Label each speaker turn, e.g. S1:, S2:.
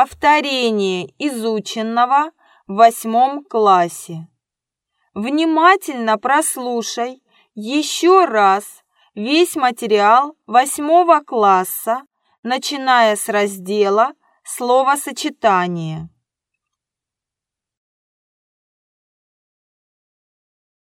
S1: Повторение изученного в восьмом классе. Внимательно прослушай еще раз весь материал восьмого класса, начиная с раздела «Словосочетание».